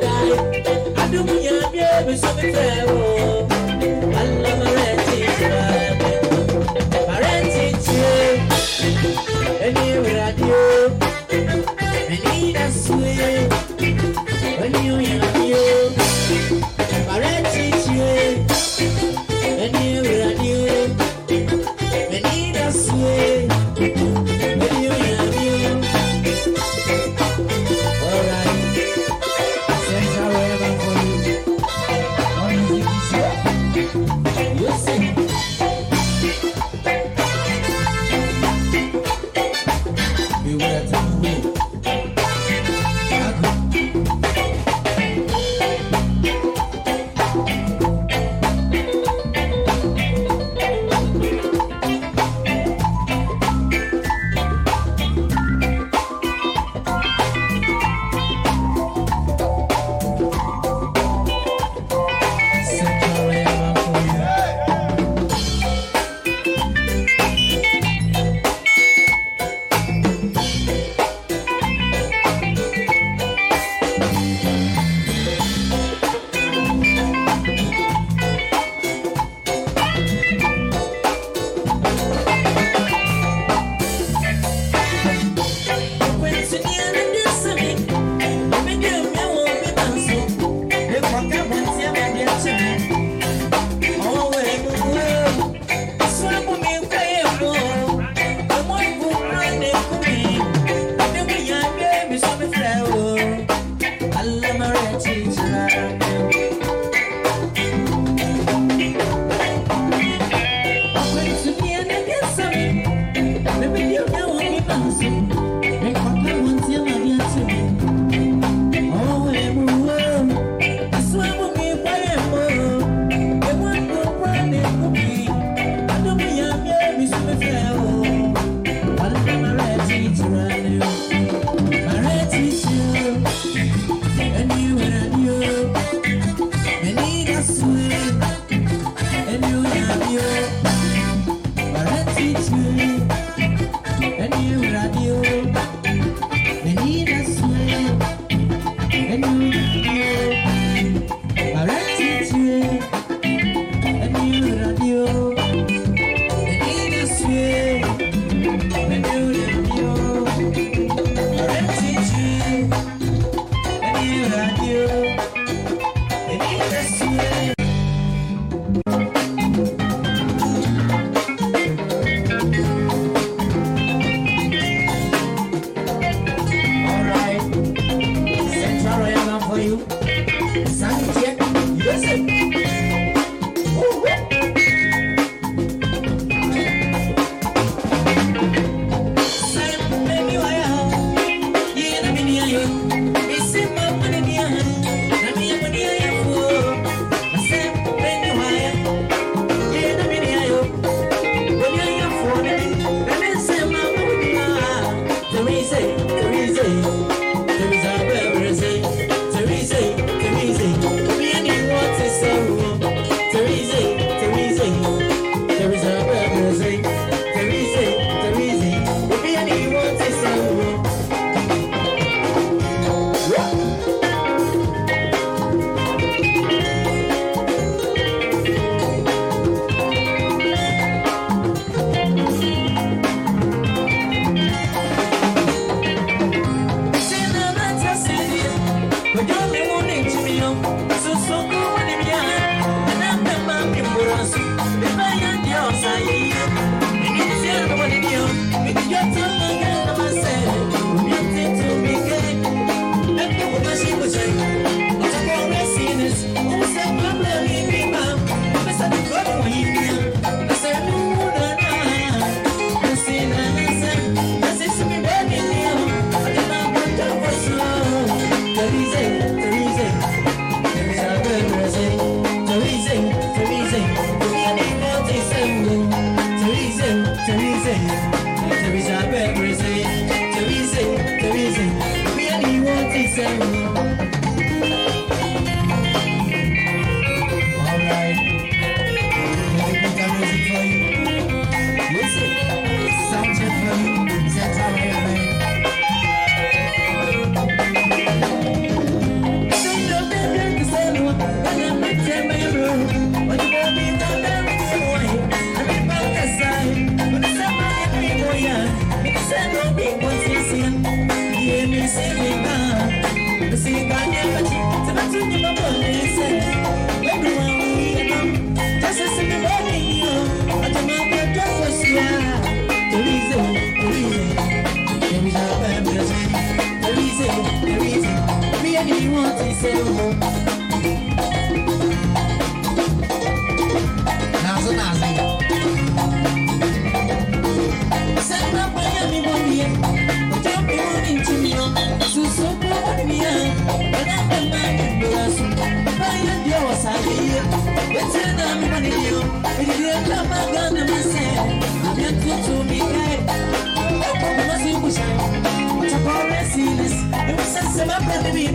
I do me a baby, so me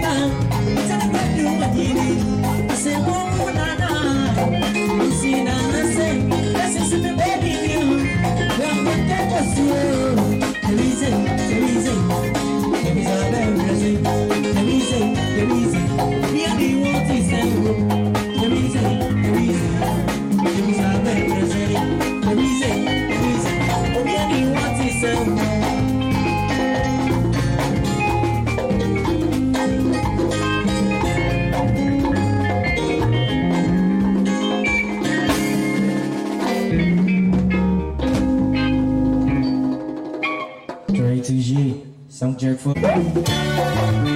Yes, I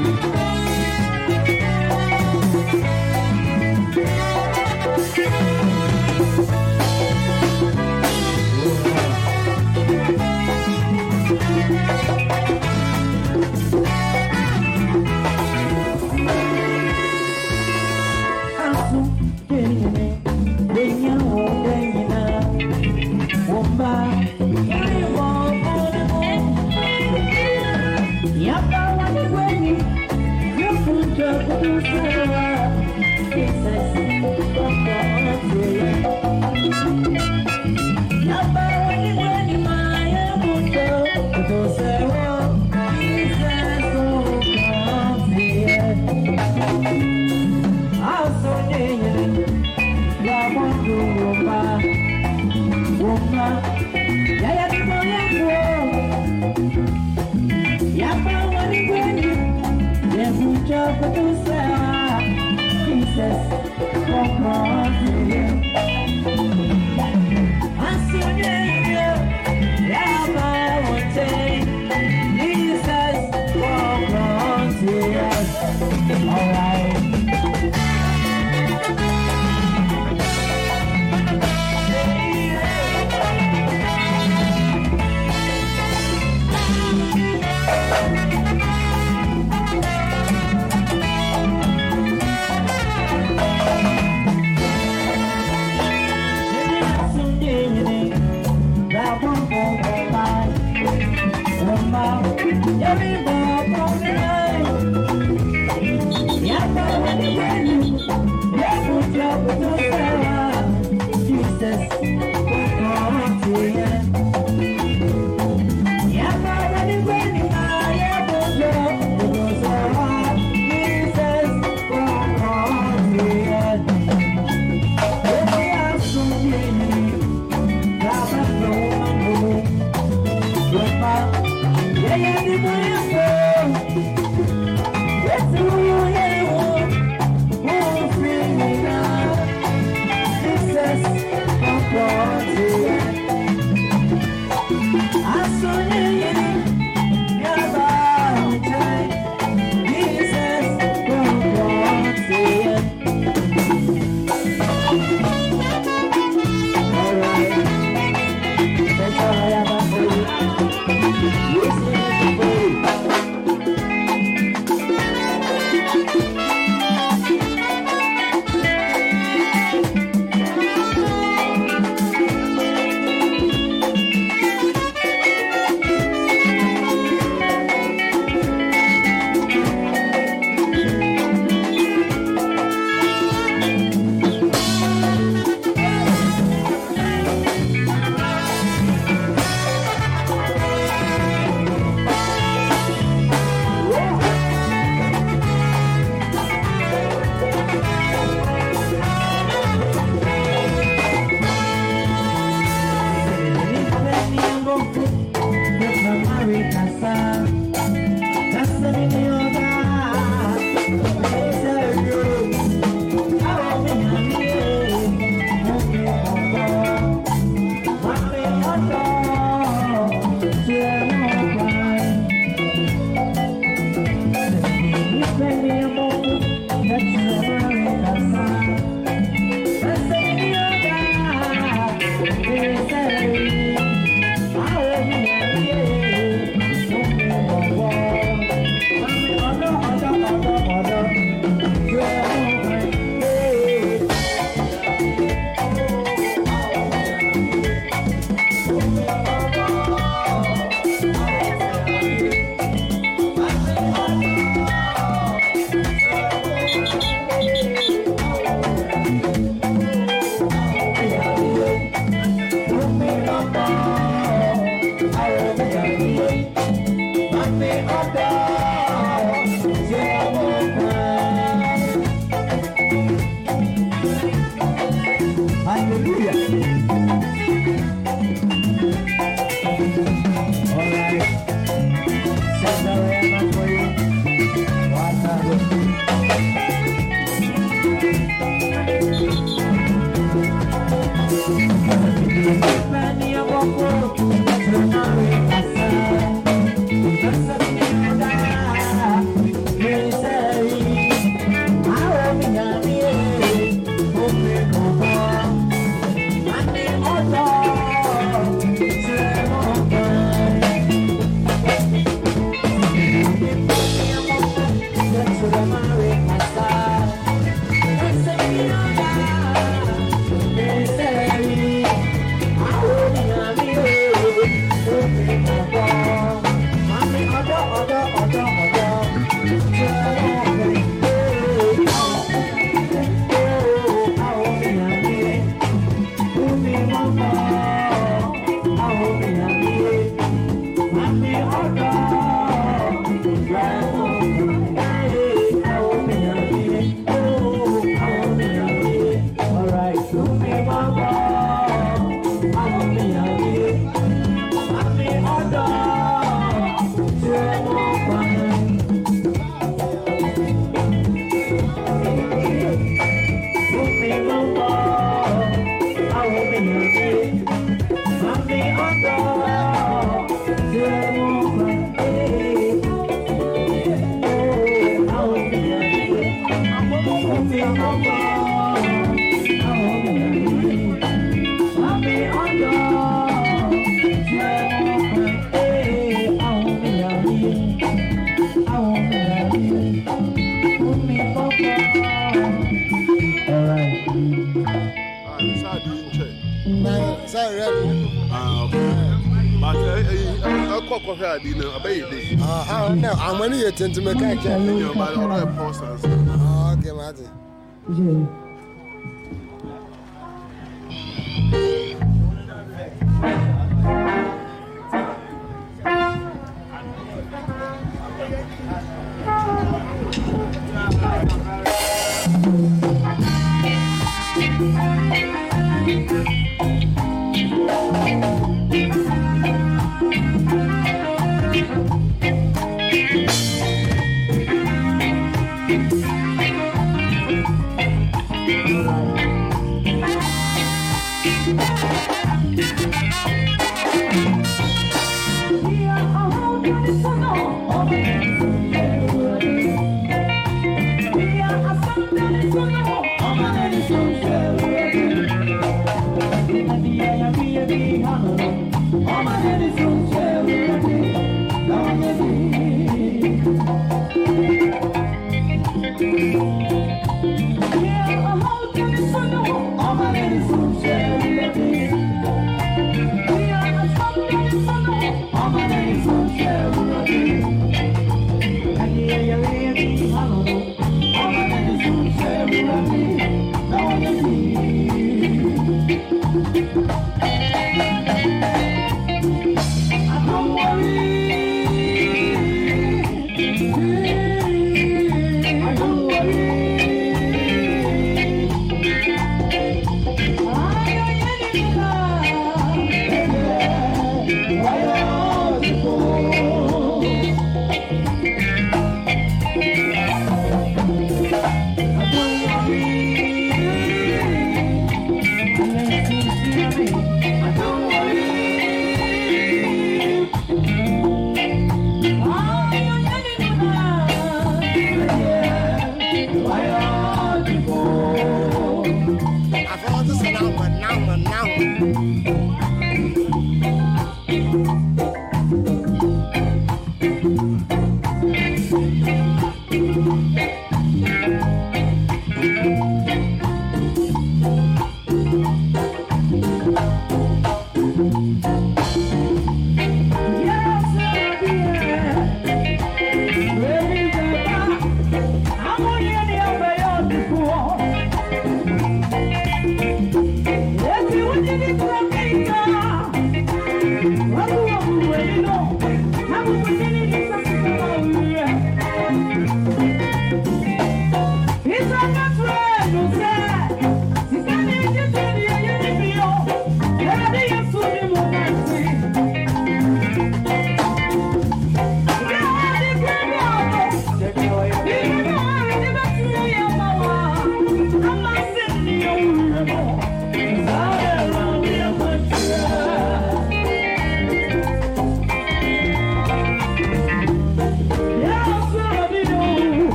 hwɛ adi na ɔbɛyɛ de. ɔnna amani yɛ tuntum ɛka ɛkyɛ. ɔbɛyɛ pɔsans. ɔkè mate.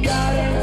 That's why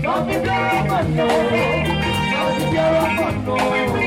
Don't be black or no. Don't be pure or no.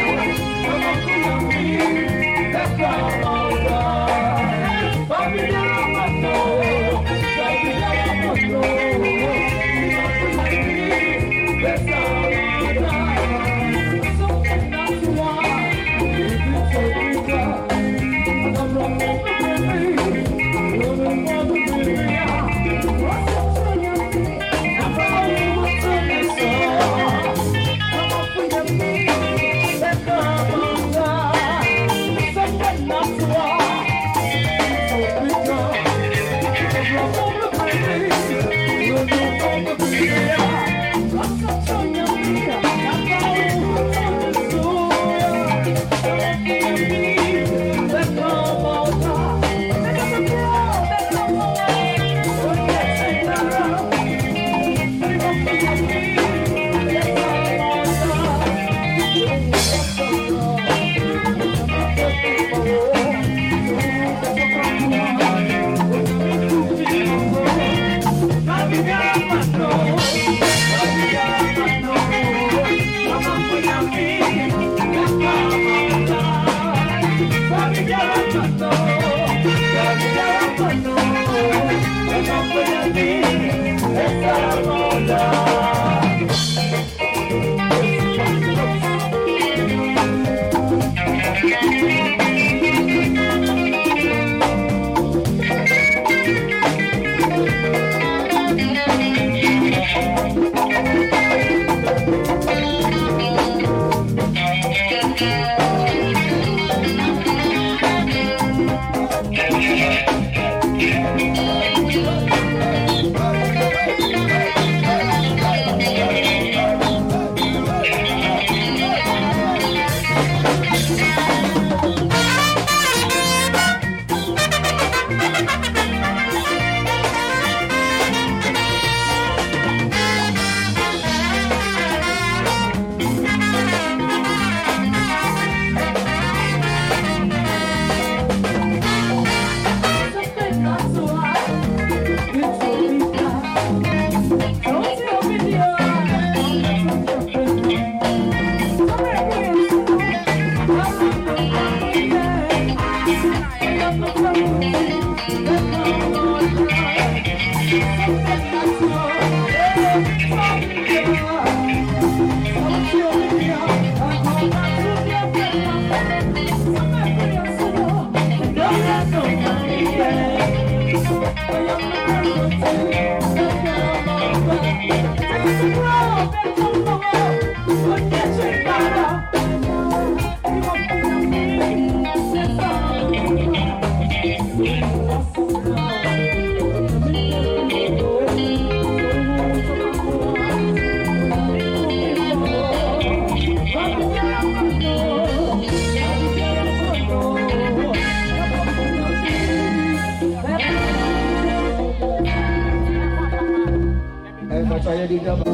দুইটা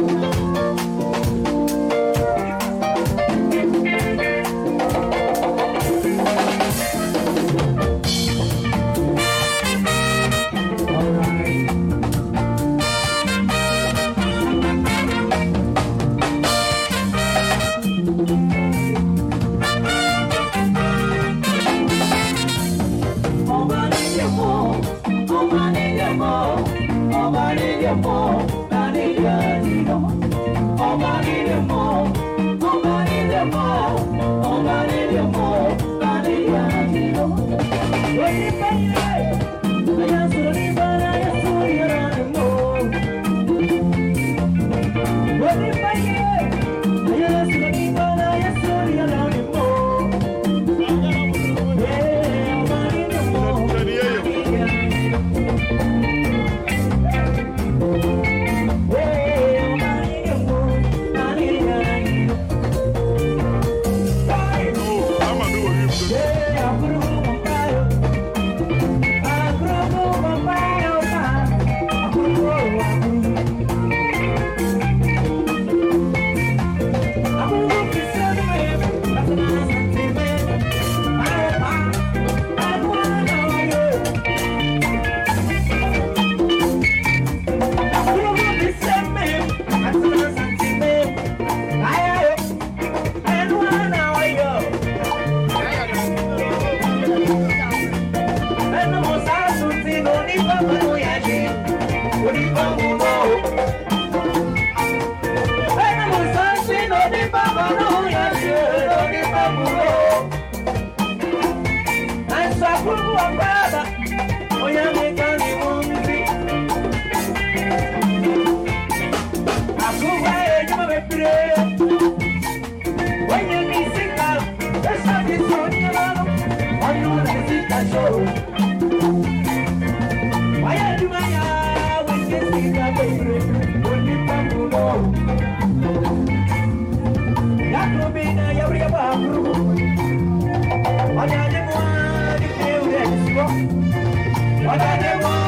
What I did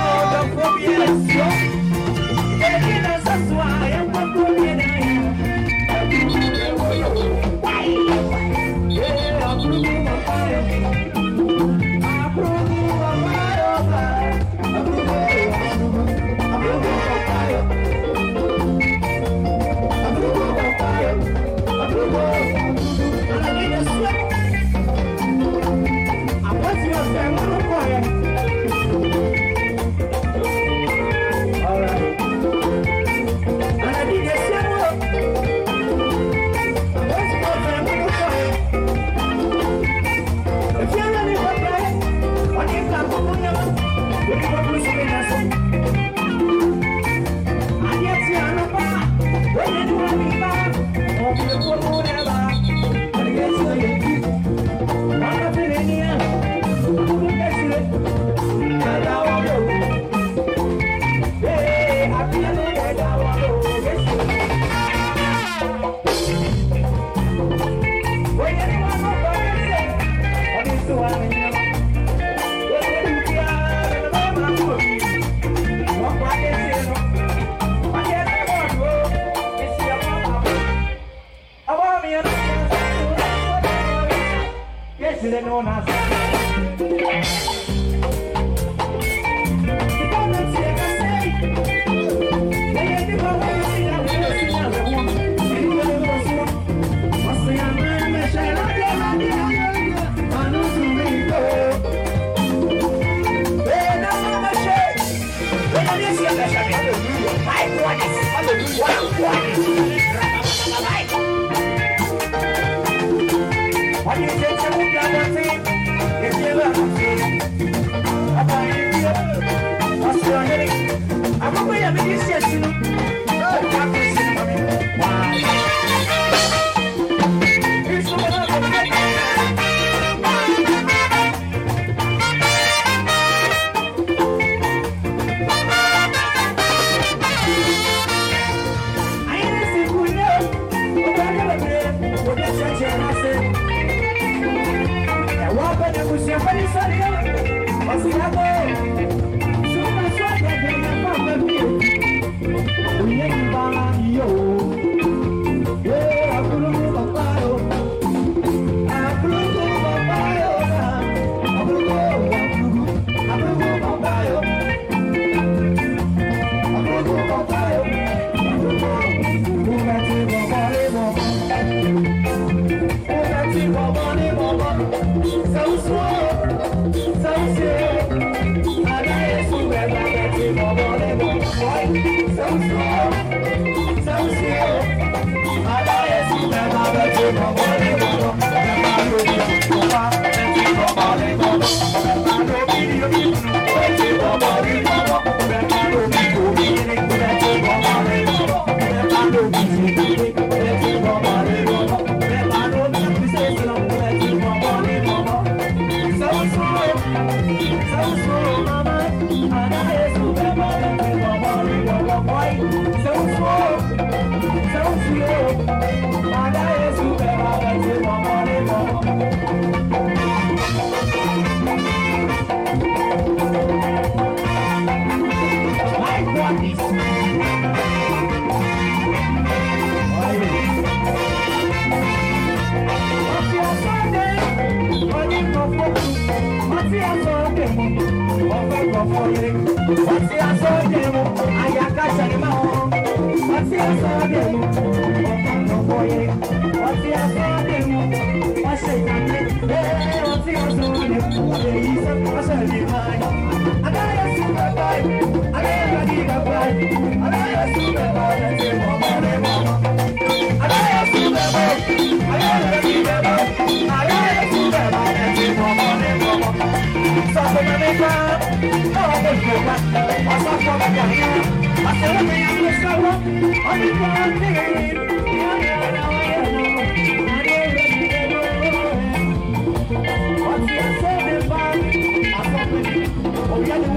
Southwest. What's Hujan.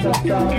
I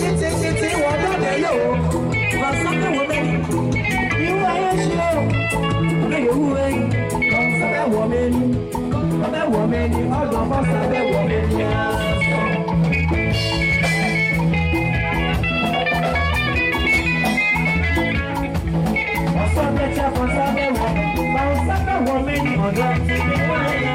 títí títí wọ́n dọ̀dẹ̀ yóò wọ́n sọ́kẹ́ wọ́n bẹ́ẹ̀ irú ayé ṣe o. Ọ̀dọ̀ yòówù ẹ̀yìn kan sábẹ́ wọ̀ mẹ́ni ọbẹ̀ wọ̀ mẹ́ni ọgbọ̀n bọ́ sábẹ́ wọ̀ mẹ́ni àásán. Ọ̀sán tẹ̀sán kan sábẹ́ wọ̀ kan sábẹ́ wọ̀ mẹ́ni ọ̀dọ̀ ti ní wáyà.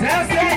That's.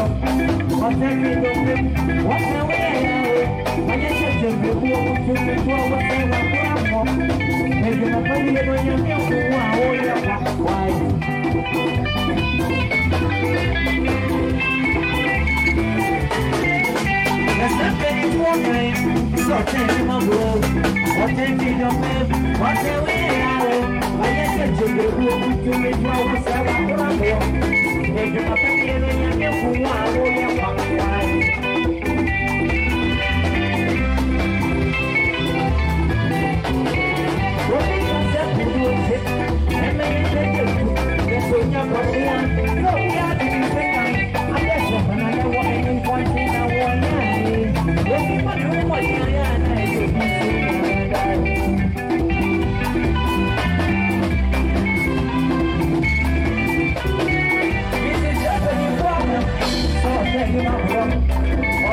What's every day? What's the way? I guess it's a good one to be told what's the o Maybe the money is going to be a whole lot of wine. Let's not get it one way. So take him a blow. What's every day? What's o way? I guess it's a good one to be told what's o way. Maybe the money Semua 不了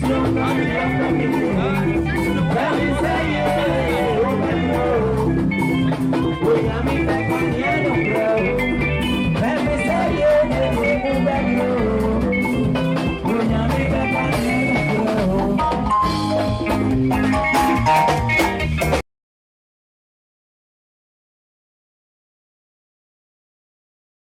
That is